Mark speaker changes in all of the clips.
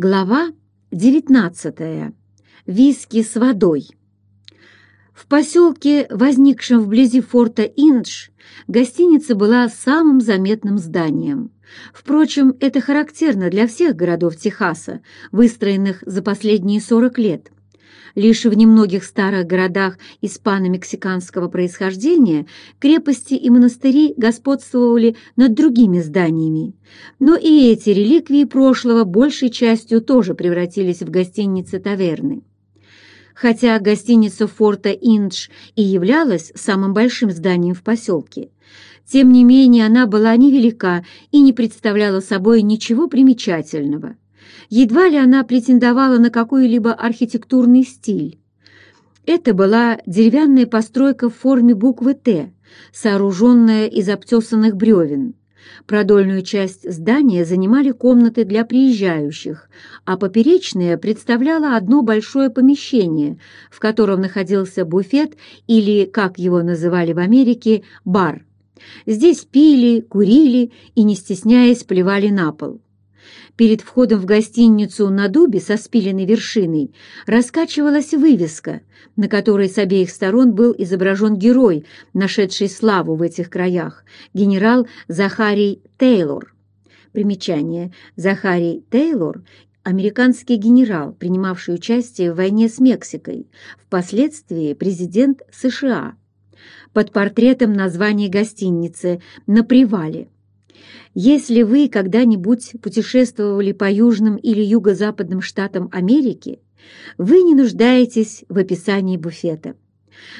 Speaker 1: Глава 19. Виски с водой. В поселке, возникшем вблизи форта Индж, гостиница была самым заметным зданием. Впрочем, это характерно для всех городов Техаса, выстроенных за последние 40 лет. Лишь в немногих старых городах испано-мексиканского происхождения крепости и монастыри господствовали над другими зданиями. Но и эти реликвии прошлого большей частью тоже превратились в гостиницы-таверны. Хотя гостиница форта Индж и являлась самым большим зданием в поселке, тем не менее она была невелика и не представляла собой ничего примечательного. Едва ли она претендовала на какой-либо архитектурный стиль. Это была деревянная постройка в форме буквы «Т», сооруженная из обтесанных бревен. Продольную часть здания занимали комнаты для приезжающих, а поперечная представляла одно большое помещение, в котором находился буфет или, как его называли в Америке, бар. Здесь пили, курили и, не стесняясь, плевали на пол. Перед входом в гостиницу на дубе со спиленной вершиной раскачивалась вывеска, на которой с обеих сторон был изображен герой, нашедший славу в этих краях, генерал Захарий Тейлор. Примечание. Захарий Тейлор – американский генерал, принимавший участие в войне с Мексикой, впоследствии президент США. Под портретом название гостиницы «На привале». Если вы когда-нибудь путешествовали по южным или юго-западным штатам Америки, вы не нуждаетесь в описании буфета.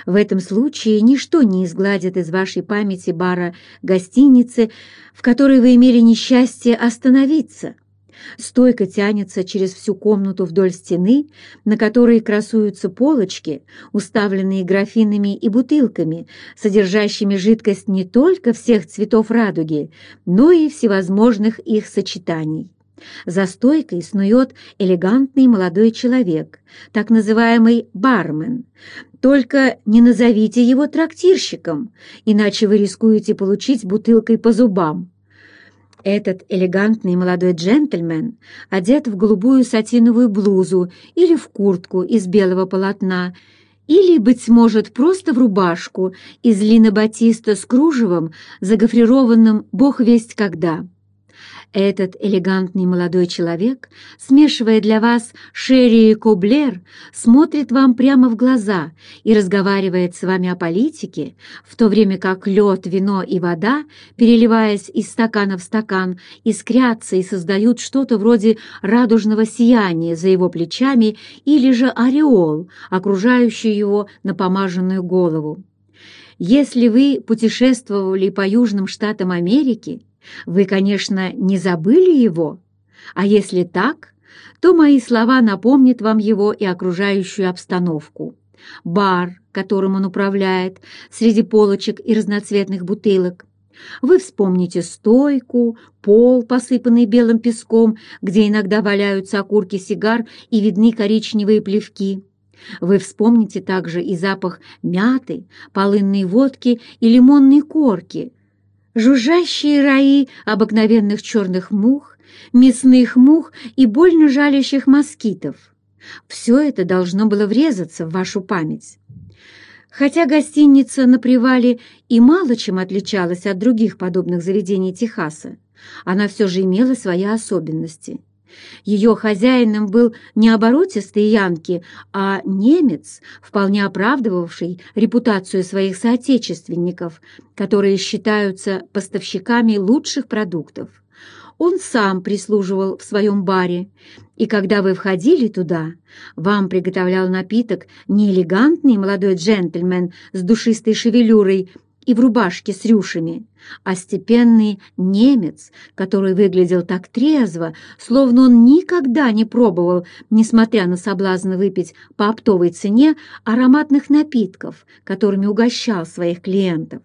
Speaker 1: В этом случае ничто не изгладит из вашей памяти бара гостиницы, в которой вы имели несчастье остановиться – Стойка тянется через всю комнату вдоль стены, на которой красуются полочки, уставленные графинами и бутылками, содержащими жидкость не только всех цветов радуги, но и всевозможных их сочетаний. За стойкой снует элегантный молодой человек, так называемый бармен. Только не назовите его трактирщиком, иначе вы рискуете получить бутылкой по зубам. Этот элегантный молодой джентльмен одет в голубую сатиновую блузу или в куртку из белого полотна, или, быть может, просто в рубашку из линобатиста с кружевом, загофрированным бог весть когда. Этот элегантный молодой человек, смешивая для вас Шерри и Коблер, смотрит вам прямо в глаза и разговаривает с вами о политике, в то время как лед, вино и вода, переливаясь из стакана в стакан, искрятся и создают что-то вроде радужного сияния за его плечами или же ореол, окружающий его напомаженную голову. Если вы путешествовали по южным штатам Америки, вы, конечно, не забыли его, а если так, то мои слова напомнят вам его и окружающую обстановку. Бар, которым он управляет, среди полочек и разноцветных бутылок. Вы вспомните стойку, пол, посыпанный белым песком, где иногда валяются окурки сигар и видны коричневые плевки. Вы вспомните также и запах мяты, полынной водки и лимонной корки, жужжащие раи обыкновенных черных мух, мясных мух и больно жалящих москитов. Все это должно было врезаться в вашу память. Хотя гостиница на привале и мало чем отличалась от других подобных заведений Техаса, она все же имела свои особенности. Ее хозяином был не оборотистый Янки, а немец, вполне оправдывавший репутацию своих соотечественников, которые считаются поставщиками лучших продуктов. Он сам прислуживал в своем баре, и когда вы входили туда, вам приготовлял напиток не элегантный молодой джентльмен с душистой шевелюрой, и в рубашке с рюшами, а степенный немец, который выглядел так трезво, словно он никогда не пробовал, несмотря на соблазн выпить по оптовой цене, ароматных напитков, которыми угощал своих клиентов.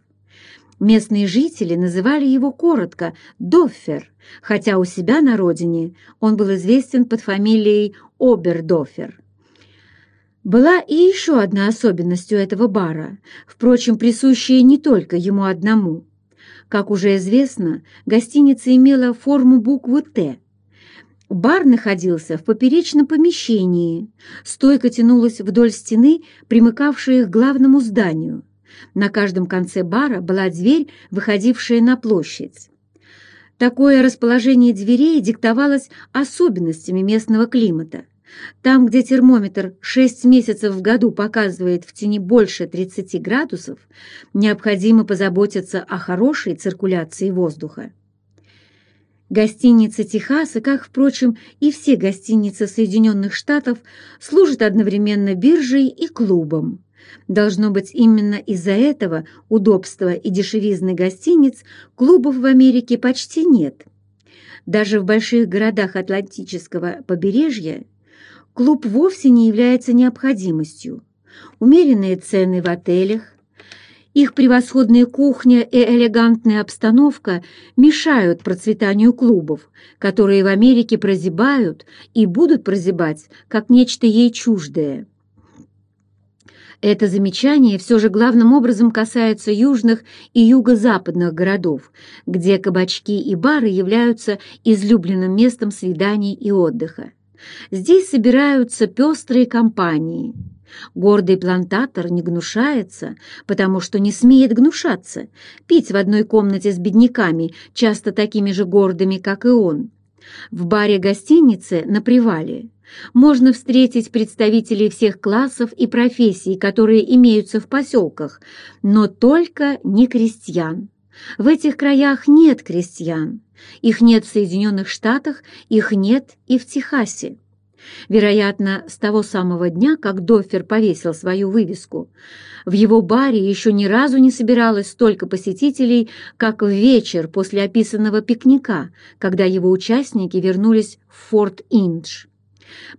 Speaker 1: Местные жители называли его коротко «Доффер», хотя у себя на родине он был известен под фамилией Обердоффер. Была и еще одна особенность у этого бара, впрочем, присущая не только ему одному. Как уже известно, гостиница имела форму буквы «Т». Бар находился в поперечном помещении. Стойка тянулась вдоль стены, примыкавшей к главному зданию. На каждом конце бара была дверь, выходившая на площадь. Такое расположение дверей диктовалось особенностями местного климата. Там, где термометр 6 месяцев в году показывает в тени больше 30 градусов, необходимо позаботиться о хорошей циркуляции воздуха. Гостиница Техаса, как, впрочем, и все гостиницы Соединенных Штатов, служат одновременно биржей и клубом. Должно быть, именно из-за этого удобства и дешевизны гостиниц клубов в Америке почти нет. Даже в больших городах Атлантического побережья клуб вовсе не является необходимостью. Умеренные цены в отелях, их превосходная кухня и элегантная обстановка мешают процветанию клубов, которые в Америке прозябают и будут прозябать, как нечто ей чуждое. Это замечание все же главным образом касается южных и юго-западных городов, где кабачки и бары являются излюбленным местом свиданий и отдыха. Здесь собираются пестрые компании – Гордый плантатор не гнушается, потому что не смеет гнушаться, пить в одной комнате с бедняками, часто такими же гордыми, как и он. В баре гостиницы на привале можно встретить представителей всех классов и профессий, которые имеются в поселках, но только не крестьян. В этих краях нет крестьян. Их нет в Соединенных Штатах, их нет и в Техасе. Вероятно, с того самого дня, как Доффер повесил свою вывеску, в его баре еще ни разу не собиралось столько посетителей, как в вечер после описанного пикника, когда его участники вернулись в Форт Индж.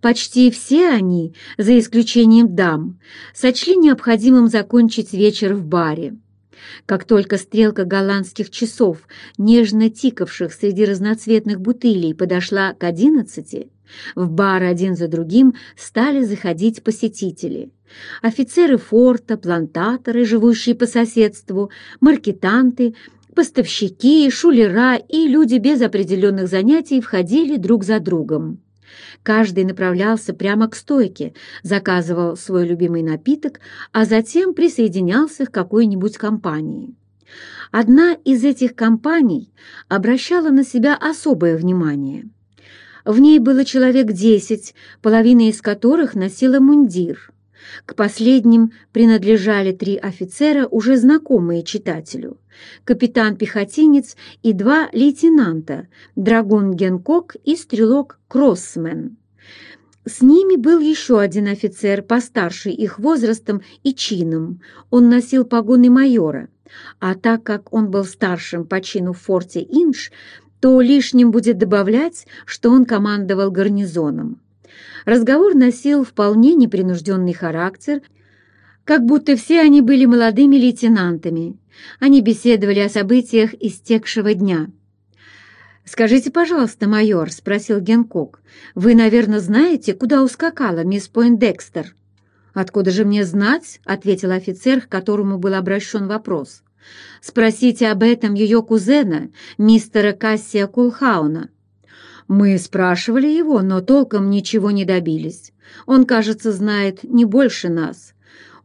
Speaker 1: Почти все они, за исключением дам, сочли необходимым закончить вечер в баре. Как только стрелка голландских часов, нежно тикавших среди разноцветных бутылей, подошла к одиннадцати, в бар один за другим стали заходить посетители. Офицеры форта, плантаторы, живущие по соседству, маркетанты, поставщики, шулера и люди без определенных занятий входили друг за другом. Каждый направлялся прямо к стойке, заказывал свой любимый напиток, а затем присоединялся к какой-нибудь компании. Одна из этих компаний обращала на себя особое внимание. В ней было человек десять, половина из которых носила мундир. К последним принадлежали три офицера, уже знакомые читателю. Капитан-пехотинец и два лейтенанта, драгун Генкок и стрелок Кроссмен. С ними был еще один офицер, постарше их возрастом и чином. Он носил погоны майора, а так как он был старшим по чину в форте Инш, то лишним будет добавлять, что он командовал гарнизоном. Разговор носил вполне непринужденный характер, как будто все они были молодыми лейтенантами. Они беседовали о событиях истекшего дня. «Скажите, пожалуйста, майор», — спросил Генкок, — «вы, наверное, знаете, куда ускакала мисс Пойндекстер?» «Откуда же мне знать?» — ответил офицер, к которому был обращен вопрос. Спросите об этом ее кузена, мистера Кассия Кулхауна. Мы спрашивали его, но толком ничего не добились. Он, кажется, знает не больше нас.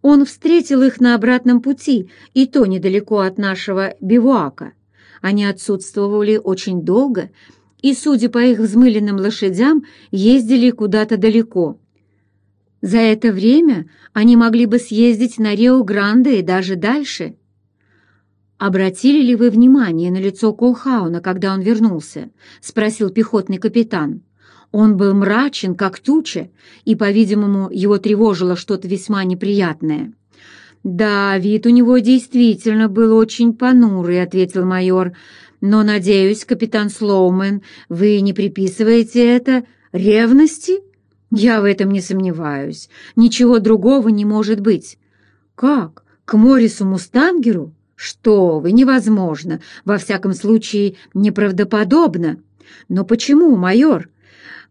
Speaker 1: Он встретил их на обратном пути, и то недалеко от нашего бивуака. Они отсутствовали очень долго, и, судя по их взмыленным лошадям, ездили куда-то далеко. За это время они могли бы съездить на Рио-Гранде и даже дальше. «Обратили ли вы внимание на лицо Колхауна, когда он вернулся?» — спросил пехотный капитан. Он был мрачен, как туча, и, по-видимому, его тревожило что-то весьма неприятное. «Да, вид у него действительно был очень понурый», — ответил майор. «Но, надеюсь, капитан Слоумен, вы не приписываете это ревности?» «Я в этом не сомневаюсь. Ничего другого не может быть». «Как? К Морису Мустангеру?» «Что вы, невозможно! Во всяком случае, неправдоподобно!» «Но почему, майор?»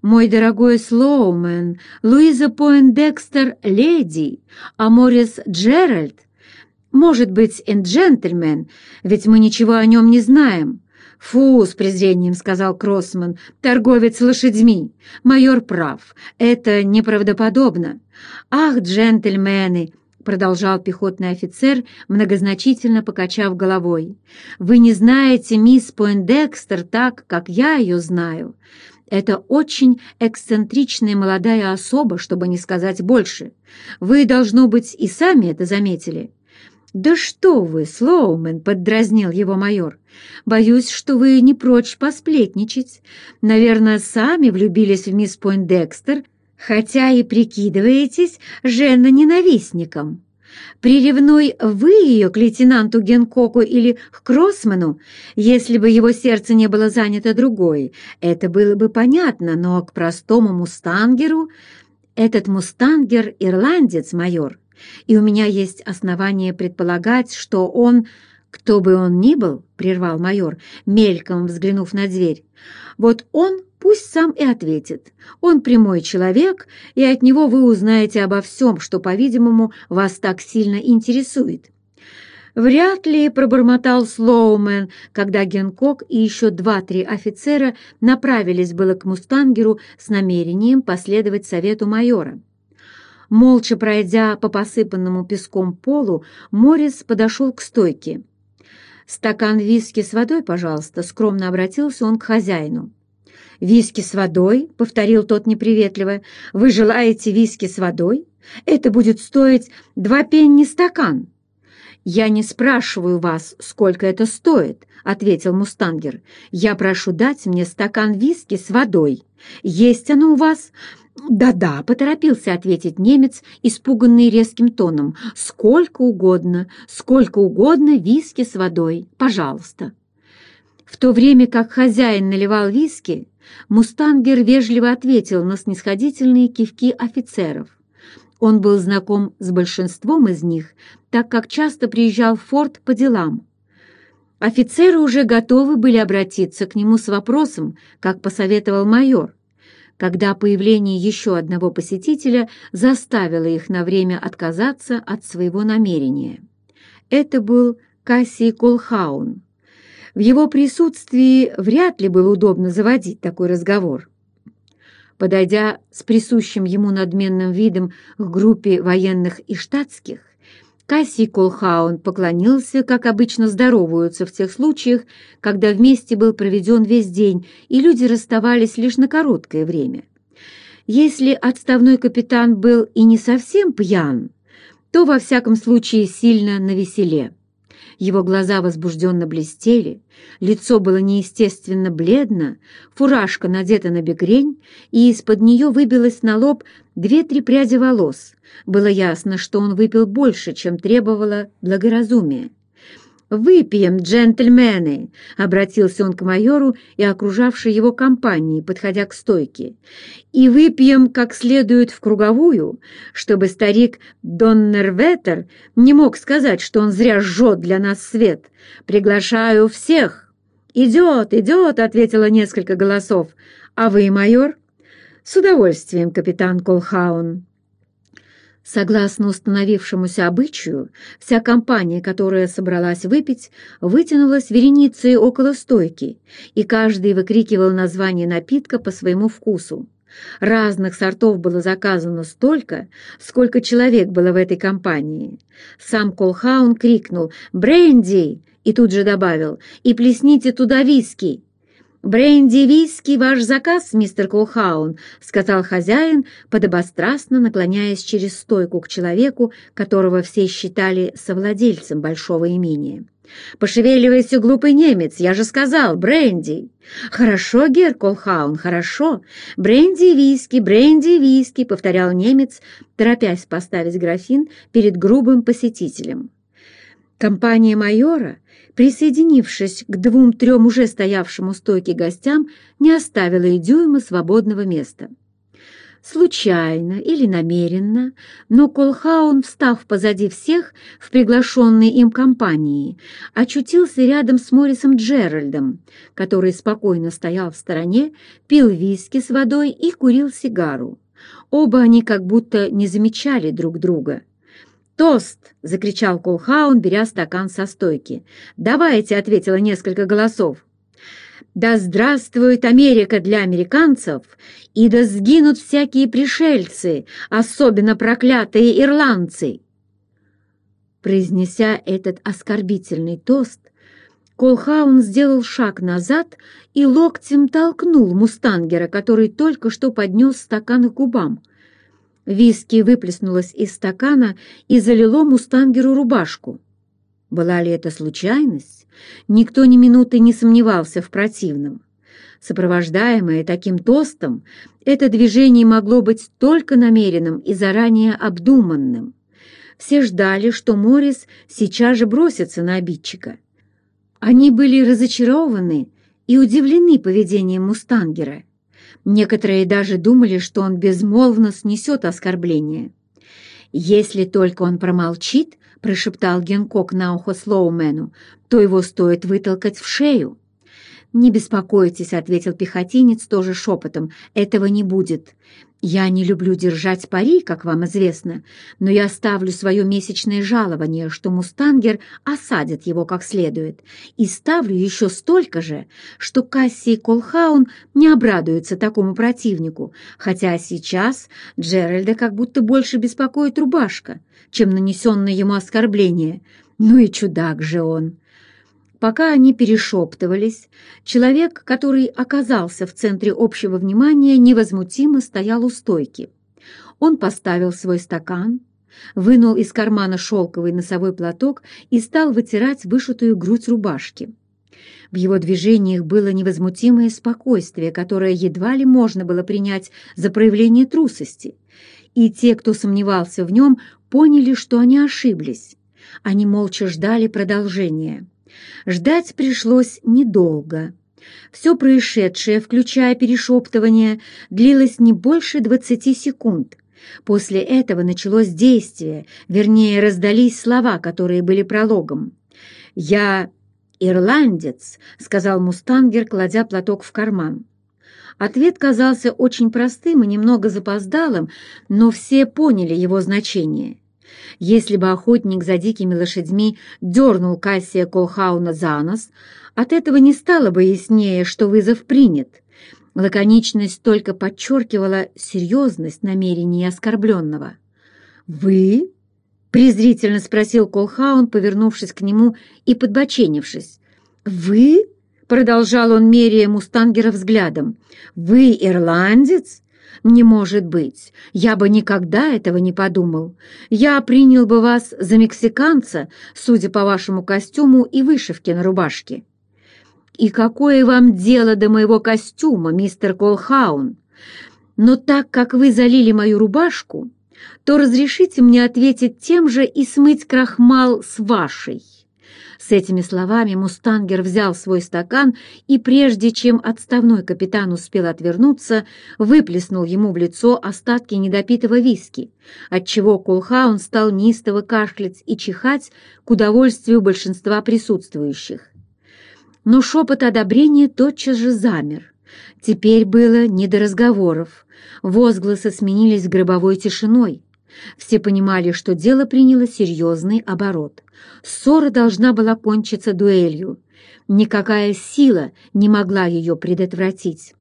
Speaker 1: «Мой дорогой Слоумен, Луиза Пойндекстер — леди, а Морис Джеральд, может быть, и джентльмен, ведь мы ничего о нем не знаем. «Фу!» — с презрением сказал Кроссман, торговец лошадьми. «Майор прав. Это неправдоподобно. Ах, джентльмены!» — продолжал пехотный офицер, многозначительно покачав головой. «Вы не знаете мисс Пойндекстер так, как я ее знаю. Это очень эксцентричная молодая особа, чтобы не сказать больше. Вы, должно быть, и сами это заметили». «Да что вы, Слоумен!» — поддразнил его майор. «Боюсь, что вы не прочь посплетничать. Наверное, сами влюбились в мисс Пойндекстер, хотя и прикидываетесь жена-ненавистником. Приревной вы ее к лейтенанту Генкоку или к Кроссману, если бы его сердце не было занято другой, это было бы понятно, но к простому мустангеру... Этот мустангер — ирландец, майор» и у меня есть основания предполагать, что он, кто бы он ни был, — прервал майор, мельком взглянув на дверь, — вот он пусть сам и ответит. Он прямой человек, и от него вы узнаете обо всем, что, по-видимому, вас так сильно интересует. Вряд ли пробормотал Слоумен, когда Генкок и еще два-три офицера направились было к Мустангеру с намерением последовать совету майора. Молча пройдя по посыпанному песком полу, Морис подошел к стойке. «Стакан виски с водой, пожалуйста», — скромно обратился он к хозяину. «Виски с водой?» — повторил тот неприветливо. «Вы желаете виски с водой? Это будет стоить два пенни стакан». «Я не спрашиваю вас, сколько это стоит», — ответил Мустангер. «Я прошу дать мне стакан виски с водой. Есть оно у вас? «Да-да», — поторопился ответить немец, испуганный резким тоном. «Сколько угодно, сколько угодно виски с водой, пожалуйста». В то время как хозяин наливал виски, Мустангер вежливо ответил на снисходительные кивки офицеров. Он был знаком с большинством из них, так как часто приезжал в форт по делам. Офицеры уже готовы были обратиться к нему с вопросом, как посоветовал майор, когда появление еще одного посетителя заставило их на время отказаться от своего намерения. Это был Кассий Колхаун. В его присутствии вряд ли было удобно заводить такой разговор. Подойдя с присущим ему надменным видом к группе военных и штатских, Кассий Колхаун поклонился, как обычно здороваются в тех случаях, когда вместе был проведен весь день, и люди расставались лишь на короткое время. Если отставной капитан был и не совсем пьян, то, во всяком случае, сильно навеселе. Его глаза возбужденно блестели, лицо было неестественно бледно, фуражка надета на бекрень, и из-под нее выбилось на лоб две-три пряди волос. Было ясно, что он выпил больше, чем требовало благоразумие. «Выпьем, джентльмены!» — обратился он к майору и окружавшей его компании, подходя к стойке. «И выпьем как следует в круговую, чтобы старик Доннерветер не мог сказать, что он зря жжет для нас свет. Приглашаю всех!» «Идет, идет!» — ответило несколько голосов. «А вы, майор?» «С удовольствием, капитан Колхаун!» Согласно установившемуся обычаю, вся компания, которая собралась выпить, вытянулась вереницей около стойки, и каждый выкрикивал название напитка по своему вкусу. Разных сортов было заказано столько, сколько человек было в этой компании. Сам Колхаун крикнул «Бренди!» и тут же добавил «И плесните туда виски!» «Бренди виски ваш заказ, мистер Колхаун», — сказал хозяин, подобострастно наклоняясь через стойку к человеку, которого все считали совладельцем большого имения. «Пошевеливайся, глупый немец, я же сказал, бренди!» «Хорошо, Гер Колхаун, хорошо. Бренди виски, бренди виски», — повторял немец, торопясь поставить графин перед грубым посетителем. Компания майора, присоединившись к двум-трем уже стоявшим у стойки гостям, не оставила и дюйма свободного места. Случайно или намеренно, но Колхаун, встав позади всех в приглашенной им компании, очутился рядом с Морисом Джеральдом, который спокойно стоял в стороне, пил виски с водой и курил сигару. Оба они как будто не замечали друг друга. «Тост!» — закричал Колхаун, беря стакан со стойки. «Давайте!» — ответило несколько голосов. Да здравствует Америка для американцев, и да сгинут всякие пришельцы, особенно проклятые ирландцы!» Произнеся этот оскорбительный тост, Колхаун сделал шаг назад и локтем толкнул мустангера, который только что поднес стакан к губам. Виски выплеснулось из стакана и залило мустангеру рубашку. Была ли это случайность? Никто ни минуты не сомневался в противном. Сопровождаемое таким тостом, это движение могло быть только намеренным и заранее обдуманным. Все ждали, что Морис сейчас же бросится на обидчика. Они были разочарованы и удивлены поведением Мустангера. Некоторые даже думали, что он безмолвно снесет оскорбление. Если только он промолчит, — прошептал Генкок на ухо Слоумену, — то его стоит вытолкать в шею. «Не беспокойтесь», — ответил пехотинец тоже шепотом, — «этого не будет. Я не люблю держать пари, как вам известно, но я ставлю свое месячное жалование, что мустангер осадит его как следует, и ставлю еще столько же, что Касси Колхаун не обрадуются такому противнику, хотя сейчас Джеральда как будто больше беспокоит рубашка, чем нанесенное ему оскорбление. Ну и чудак же он!» Пока они перешептывались, человек, который оказался в центре общего внимания, невозмутимо стоял у стойки. Он поставил свой стакан, вынул из кармана шелковый носовой платок и стал вытирать вышитую грудь рубашки. В его движениях было невозмутимое спокойствие, которое едва ли можно было принять за проявление трусости. И те, кто сомневался в нем, поняли, что они ошиблись. Они молча ждали продолжения. Ждать пришлось недолго. Все происшедшее, включая перешептывание, длилось не больше двадцати секунд. После этого началось действие, вернее, раздались слова, которые были прологом. «Я ирландец», — сказал Мустангер, кладя платок в карман. Ответ казался очень простым и немного запоздалым, но все поняли его значение. Если бы охотник за дикими лошадьми дернул Кассия Колхауна за нос, от этого не стало бы яснее, что вызов принят. Лаконичность только подчеркивала серьезность намерений оскорбленного. «Вы?» — презрительно спросил Колхаун, повернувшись к нему и подбоченившись. «Вы?» — продолжал он, меряя Мустангера взглядом. «Вы ирландец? «Не может быть! Я бы никогда этого не подумал. Я принял бы вас за мексиканца, судя по вашему костюму и вышивке на рубашке». «И какое вам дело до моего костюма, мистер Колхаун? Но так как вы залили мою рубашку, то разрешите мне ответить тем же и смыть крахмал с вашей». С этими словами Мустангер взял свой стакан и, прежде чем отставной капитан успел отвернуться, выплеснул ему в лицо остатки недопитого виски, отчего Колхаун стал неистово кашлять и чихать к удовольствию большинства присутствующих. Но шепот одобрения тотчас же замер. Теперь было не до разговоров. Возгласы сменились гробовой тишиной. Все понимали, что дело приняло серьезный оборот. Ссора должна была кончиться дуэлью. Никакая сила не могла ее предотвратить.